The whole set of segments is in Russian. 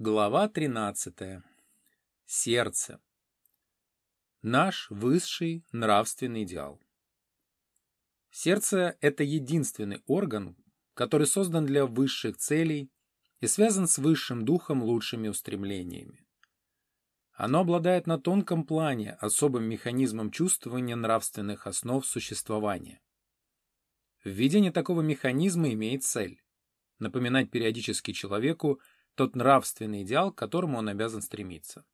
Глава 13. Сердце. Наш высший нравственный идеал. Сердце – это единственный орган, который создан для высших целей и связан с высшим духом лучшими устремлениями. Оно обладает на тонком плане особым механизмом чувствования нравственных основ существования. Введение такого механизма имеет цель – напоминать периодически человеку – тот нравственный идеал, к которому он обязан стремиться.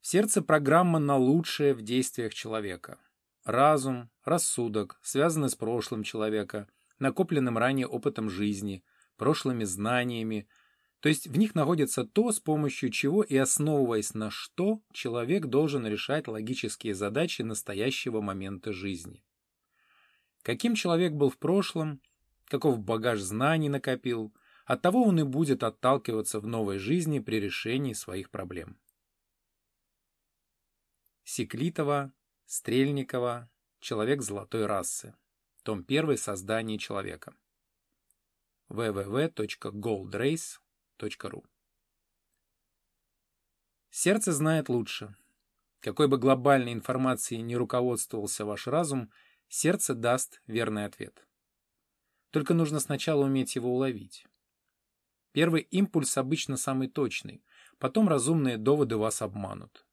В сердце программа на лучшее в действиях человека. Разум, рассудок связаны с прошлым человека, накопленным ранее опытом жизни, прошлыми знаниями, то есть в них находится то, с помощью чего и основываясь на что человек должен решать логические задачи настоящего момента жизни. Каким человек был в прошлом, каков багаж знаний накопил, Оттого он и будет отталкиваться в новой жизни при решении своих проблем. Секлитова, Стрельникова, Человек золотой расы. Том 1. Создание человека. www.goldrace.ru Сердце знает лучше. Какой бы глобальной информацией ни руководствовался ваш разум, сердце даст верный ответ. Только нужно сначала уметь его уловить. Первый импульс обычно самый точный, потом разумные доводы вас обманут.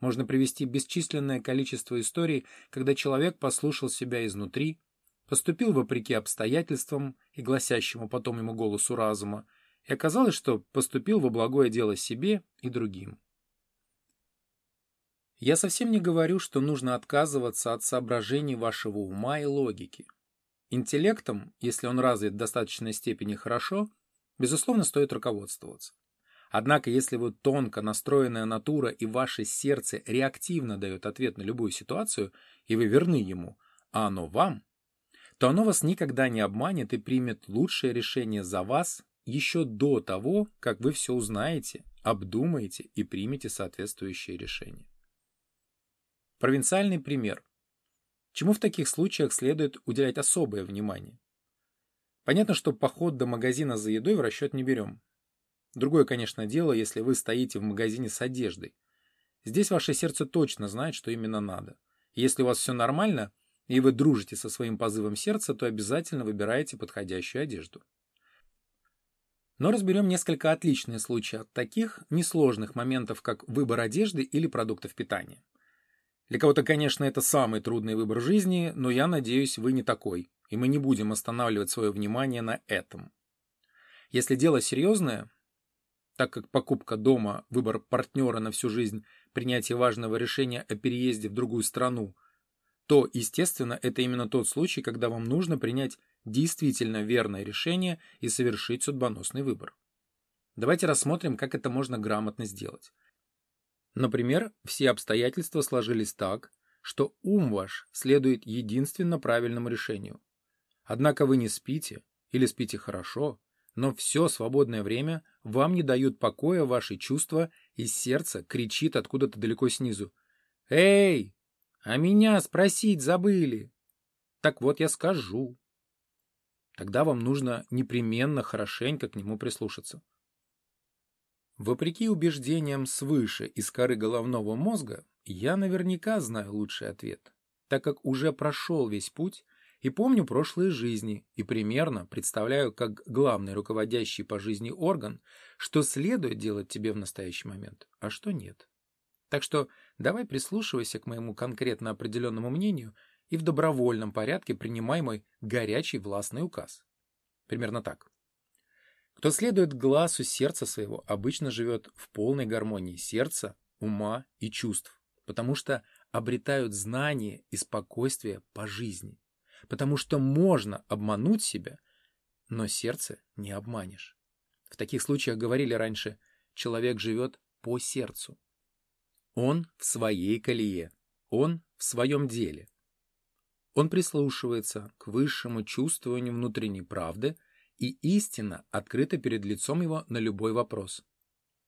Можно привести бесчисленное количество историй, когда человек послушал себя изнутри, поступил вопреки обстоятельствам и гласящему потом ему голосу разума, и оказалось, что поступил во благое дело себе и другим. Я совсем не говорю, что нужно отказываться от соображений вашего ума и логики. Интеллектом, если он развит в достаточной степени хорошо – Безусловно, стоит руководствоваться. Однако, если вы тонко настроенная натура и ваше сердце реактивно дает ответ на любую ситуацию, и вы верны ему, а оно вам, то оно вас никогда не обманет и примет лучшее решение за вас еще до того, как вы все узнаете, обдумаете и примете соответствующее решение. Провинциальный пример. Чему в таких случаях следует уделять особое внимание? Понятно, что поход до магазина за едой в расчет не берем. Другое, конечно, дело, если вы стоите в магазине с одеждой. Здесь ваше сердце точно знает, что именно надо. Если у вас все нормально, и вы дружите со своим позывом сердца, то обязательно выбираете подходящую одежду. Но разберем несколько отличные случаи от таких несложных моментов, как выбор одежды или продуктов питания. Для кого-то, конечно, это самый трудный выбор жизни, но я надеюсь, вы не такой и мы не будем останавливать свое внимание на этом. Если дело серьезное, так как покупка дома, выбор партнера на всю жизнь, принятие важного решения о переезде в другую страну, то, естественно, это именно тот случай, когда вам нужно принять действительно верное решение и совершить судьбоносный выбор. Давайте рассмотрим, как это можно грамотно сделать. Например, все обстоятельства сложились так, что ум ваш следует единственно правильному решению. Однако вы не спите или спите хорошо, но все свободное время вам не дают покоя ваши чувства, и сердце кричит откуда-то далеко снизу. «Эй, а меня спросить забыли!» Так вот я скажу. Тогда вам нужно непременно хорошенько к нему прислушаться. Вопреки убеждениям свыше из коры головного мозга, я наверняка знаю лучший ответ, так как уже прошел весь путь и помню прошлые жизни, и примерно представляю как главный руководящий по жизни орган, что следует делать тебе в настоящий момент, а что нет. Так что давай прислушивайся к моему конкретно определенному мнению и в добровольном порядке принимай мой горячий властный указ. Примерно так. Кто следует глазу сердца своего, обычно живет в полной гармонии сердца, ума и чувств, потому что обретают знание и спокойствие по жизни потому что можно обмануть себя, но сердце не обманешь. В таких случаях говорили раньше, человек живет по сердцу. Он в своей колее, он в своем деле. Он прислушивается к высшему чувствованию внутренней правды, и истина открыта перед лицом его на любой вопрос.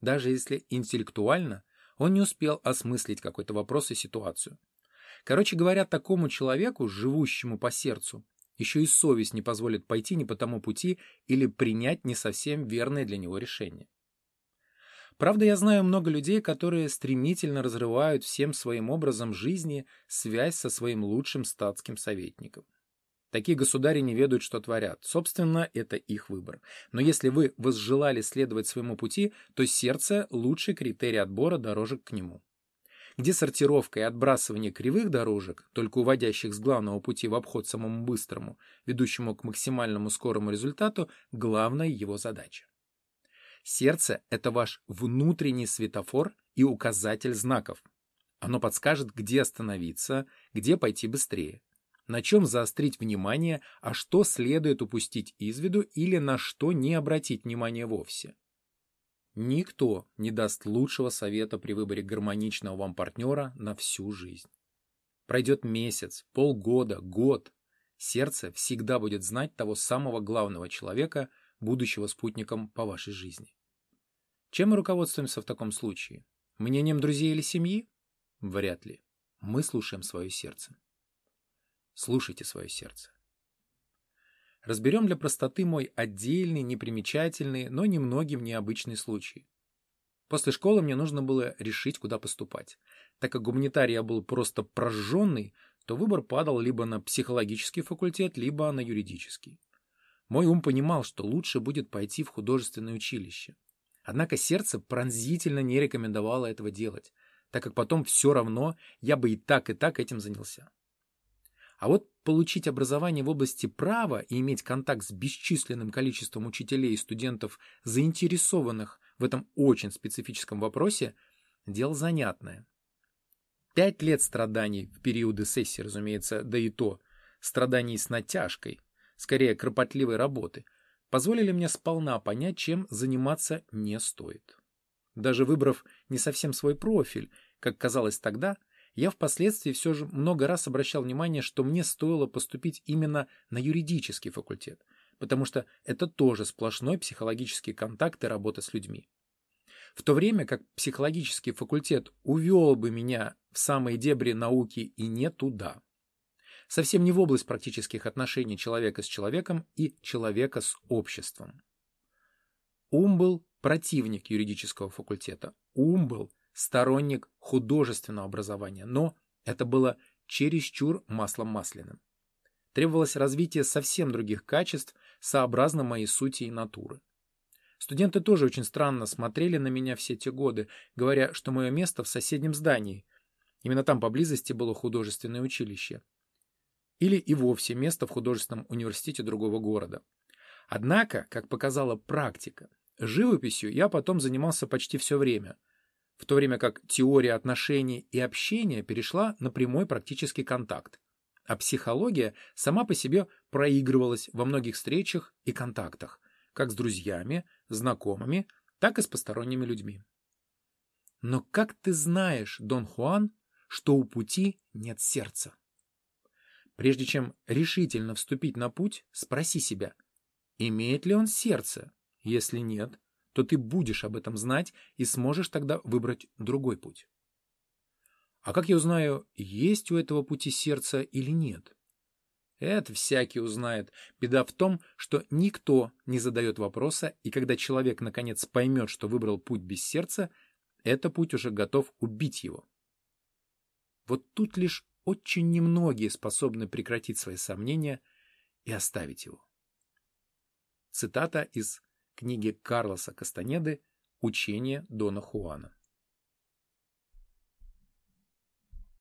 Даже если интеллектуально он не успел осмыслить какой-то вопрос и ситуацию. Короче говоря, такому человеку, живущему по сердцу, еще и совесть не позволит пойти не по тому пути или принять не совсем верное для него решение. Правда, я знаю много людей, которые стремительно разрывают всем своим образом жизни связь со своим лучшим статским советником. Такие государи не ведают, что творят. Собственно, это их выбор. Но если вы возжелали следовать своему пути, то сердце – лучший критерий отбора дорожек к нему. Где сортировка и отбрасывание кривых дорожек, только уводящих с главного пути в обход самому быстрому, ведущему к максимальному скорому результату, главная его задача. Сердце – это ваш внутренний светофор и указатель знаков. Оно подскажет, где остановиться, где пойти быстрее на чем заострить внимание, а что следует упустить из виду или на что не обратить внимание вовсе. Никто не даст лучшего совета при выборе гармоничного вам партнера на всю жизнь. Пройдет месяц, полгода, год. Сердце всегда будет знать того самого главного человека, будущего спутником по вашей жизни. Чем мы руководствуемся в таком случае? Мнением друзей или семьи? Вряд ли. Мы слушаем свое сердце. Слушайте свое сердце. Разберем для простоты мой отдельный, непримечательный, но немногим необычный случай. После школы мне нужно было решить, куда поступать. Так как гуманитарий я был просто прожженный, то выбор падал либо на психологический факультет, либо на юридический. Мой ум понимал, что лучше будет пойти в художественное училище. Однако сердце пронзительно не рекомендовало этого делать, так как потом все равно я бы и так, и так этим занялся. А вот получить образование в области права и иметь контакт с бесчисленным количеством учителей и студентов, заинтересованных в этом очень специфическом вопросе, дело занятное. Пять лет страданий в периоды сессии, разумеется, да и то, страданий с натяжкой, скорее кропотливой работы, позволили мне сполна понять, чем заниматься не стоит. Даже выбрав не совсем свой профиль, как казалось тогда, я впоследствии все же много раз обращал внимание, что мне стоило поступить именно на юридический факультет, потому что это тоже сплошной психологический контакт и работа с людьми. В то время как психологический факультет увел бы меня в самые дебри науки и не туда. Совсем не в область практических отношений человека с человеком и человека с обществом. Ум был противник юридического факультета. Ум был сторонник художественного образования, но это было чересчур маслом масляным. Требовалось развитие совсем других качеств, сообразно моей сути и натуры. Студенты тоже очень странно смотрели на меня все те годы, говоря, что мое место в соседнем здании. Именно там поблизости было художественное училище. Или и вовсе место в художественном университете другого города. Однако, как показала практика, живописью я потом занимался почти все время – в то время как теория отношений и общения перешла на прямой практический контакт, а психология сама по себе проигрывалась во многих встречах и контактах, как с друзьями, знакомыми, так и с посторонними людьми. Но как ты знаешь, Дон Хуан, что у пути нет сердца? Прежде чем решительно вступить на путь, спроси себя, имеет ли он сердце? Если нет, то ты будешь об этом знать и сможешь тогда выбрать другой путь. А как я узнаю, есть у этого пути сердце или нет? Это всякий узнает. Беда в том, что никто не задает вопроса, и когда человек наконец поймет, что выбрал путь без сердца, это путь уже готов убить его. Вот тут лишь очень немногие способны прекратить свои сомнения и оставить его. Цитата из книги Карлоса Кастанеды «Учение Дона Хуана».